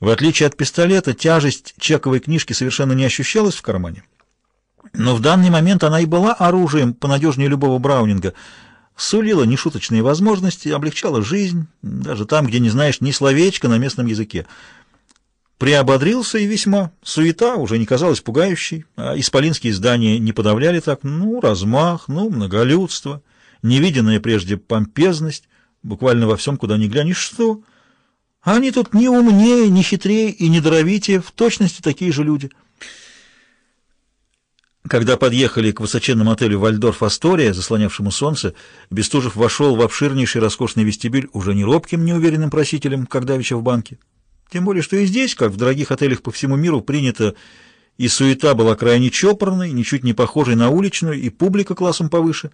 В отличие от пистолета, тяжесть чековой книжки совершенно не ощущалась в кармане. Но в данный момент она и была оружием понадежнее любого браунинга, сулила нешуточные возможности, облегчала жизнь, даже там, где не знаешь ни словечка на местном языке. Приободрился и весьма. Суета уже не казалась пугающей, а исполинские здания не подавляли так. Ну, размах, ну, многолюдство, невиденная прежде помпезность, буквально во всем, куда ни глянешь, что... Они тут не умнее, не хитрее и не даровитее, в точности такие же люди. Когда подъехали к высоченному отелю «Вальдорф Астория», заслонявшему солнце, Бестужев вошел в обширнейший роскошный вестибюль уже не робким, неуверенным просителем, как давеча в банке. Тем более, что и здесь, как в дорогих отелях по всему миру, принято, и суета была крайне чопорной, ничуть не похожей на уличную, и публика классом повыше.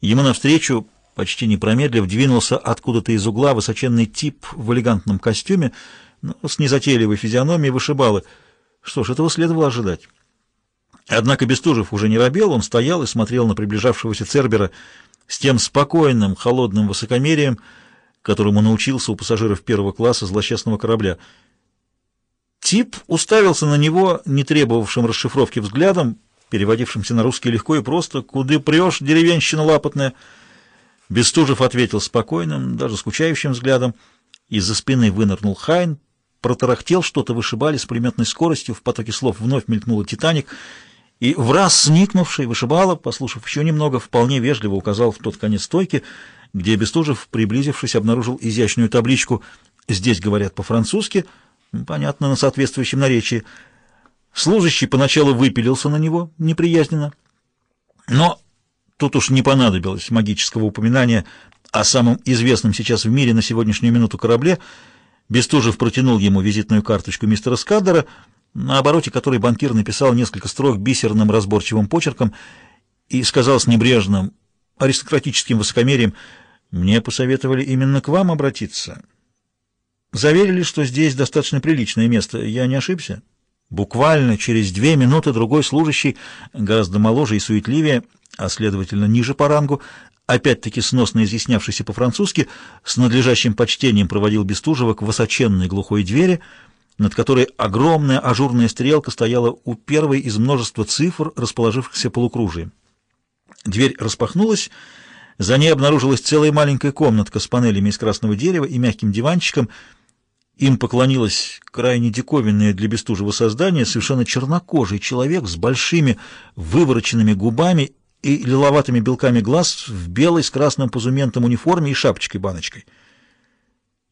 Ему навстречу, почти не промедлив, двинулся откуда-то из угла высоченный тип в элегантном костюме, но с незатейливой физиономией вышибалы. Что ж, этого следовало ожидать. Однако Бестужев уже не робел, он стоял и смотрел на приближавшегося Цербера с тем спокойным, холодным высокомерием, которому научился у пассажиров первого класса злосчастного корабля. Тип уставился на него, не требовавшим расшифровки взглядом, переводившимся на русский легко и просто «Куды прешь, деревенщина лапотная?» Бестужев ответил спокойным, даже скучающим взглядом. Из-за спины вынырнул Хайн, протарахтел что-то, вышибали с приметной скоростью, в потоке слов вновь мелькнула «Титаник», и в раз сникнувший вышибала, послушав еще немного, вполне вежливо указал в тот конец стойки, где Бестужев, приблизившись, обнаружил изящную табличку «Здесь говорят по-французски», понятно, на соответствующем наречии. Служащий поначалу выпилился на него неприязненно, но тут уж не понадобилось магического упоминания о самом известном сейчас в мире на сегодняшнюю минуту корабле. Бестужев протянул ему визитную карточку мистера Скаддера, на обороте которой банкир написал несколько строк бисерным разборчивым почерком и сказал с небрежным аристократическим высокомерием, «Мне посоветовали именно к вам обратиться. Заверили, что здесь достаточно приличное место. Я не ошибся?» Буквально через две минуты другой служащий, гораздо моложе и суетливее, а следовательно ниже по рангу, опять-таки сносно изъяснявшийся по-французски, с надлежащим почтением проводил Бестужева к высоченной глухой двери, над которой огромная ажурная стрелка стояла у первой из множества цифр, расположившихся полукружием. Дверь распахнулась, за ней обнаружилась целая маленькая комнатка с панелями из красного дерева и мягким диванчиком. Им поклонилась крайне диковинное для Бестужева создание, совершенно чернокожий человек с большими вывороченными губами и лиловатыми белками глаз в белой с красным позументом униформе и шапочкой-баночкой.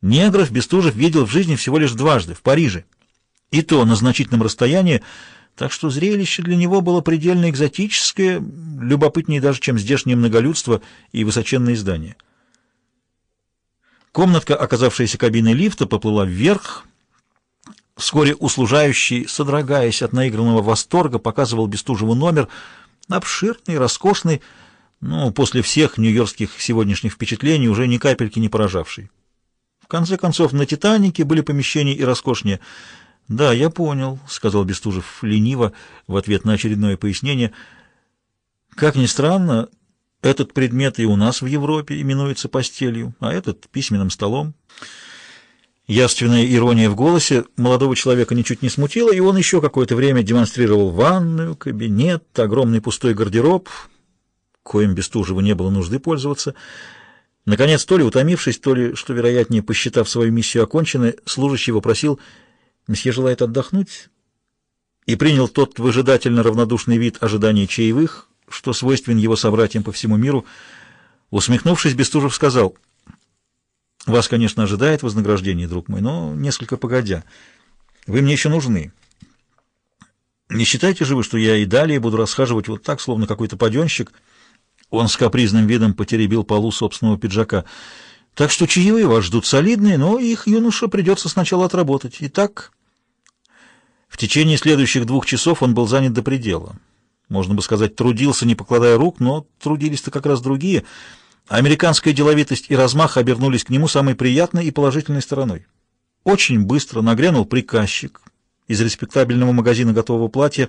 Негров Бестужев видел в жизни всего лишь дважды, в Париже, и то на значительном расстоянии, так что зрелище для него было предельно экзотическое, любопытнее даже, чем здешнее многолюдство и высоченные здания. Комнатка, оказавшаяся кабиной лифта, поплыла вверх. Вскоре услужающий, содрогаясь от наигранного восторга, показывал Бестужеву номер, обширный, роскошный, но после всех нью-йоркских сегодняшних впечатлений уже ни капельки не поражавший. В конце концов, на «Титанике» были помещения и роскошнее — «Да, я понял», — сказал Бестужев лениво в ответ на очередное пояснение. «Как ни странно, этот предмет и у нас в Европе именуется постелью, а этот — письменным столом». Явственная ирония в голосе молодого человека ничуть не смутила, и он еще какое-то время демонстрировал ванную, кабинет, огромный пустой гардероб, коим Бестужеву не было нужды пользоваться. Наконец, то ли утомившись, то ли, что вероятнее, посчитав свою миссию оконченной, служащий попросил Месье желает отдохнуть и принял тот выжидательно равнодушный вид ожидания чаевых, что свойствен его собратьям по всему миру. Усмехнувшись, Бестужев сказал, «Вас, конечно, ожидает вознаграждение, друг мой, но несколько погодя. Вы мне еще нужны. Не считайте же вы, что я и далее буду расхаживать вот так, словно какой-то паденщик?» Он с капризным видом потеребил полу собственного пиджака — так что чаевые вас ждут солидные, но их юноша придется сначала отработать. Итак, в течение следующих двух часов он был занят до предела. Можно бы сказать, трудился, не покладая рук, но трудились-то как раз другие. Американская деловитость и размах обернулись к нему самой приятной и положительной стороной. Очень быстро нагрянул приказчик из респектабельного магазина готового платья.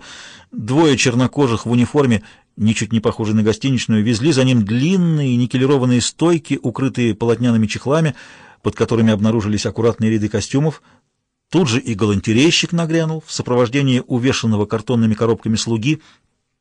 Двое чернокожих в униформе, ничуть не похожие на гостиничную, везли за ним длинные никелированные стойки, укрытые полотняными чехлами, под которыми обнаружились аккуратные ряды костюмов — Тут же и галантерейщик нагрянул в сопровождении увешанного картонными коробками слуги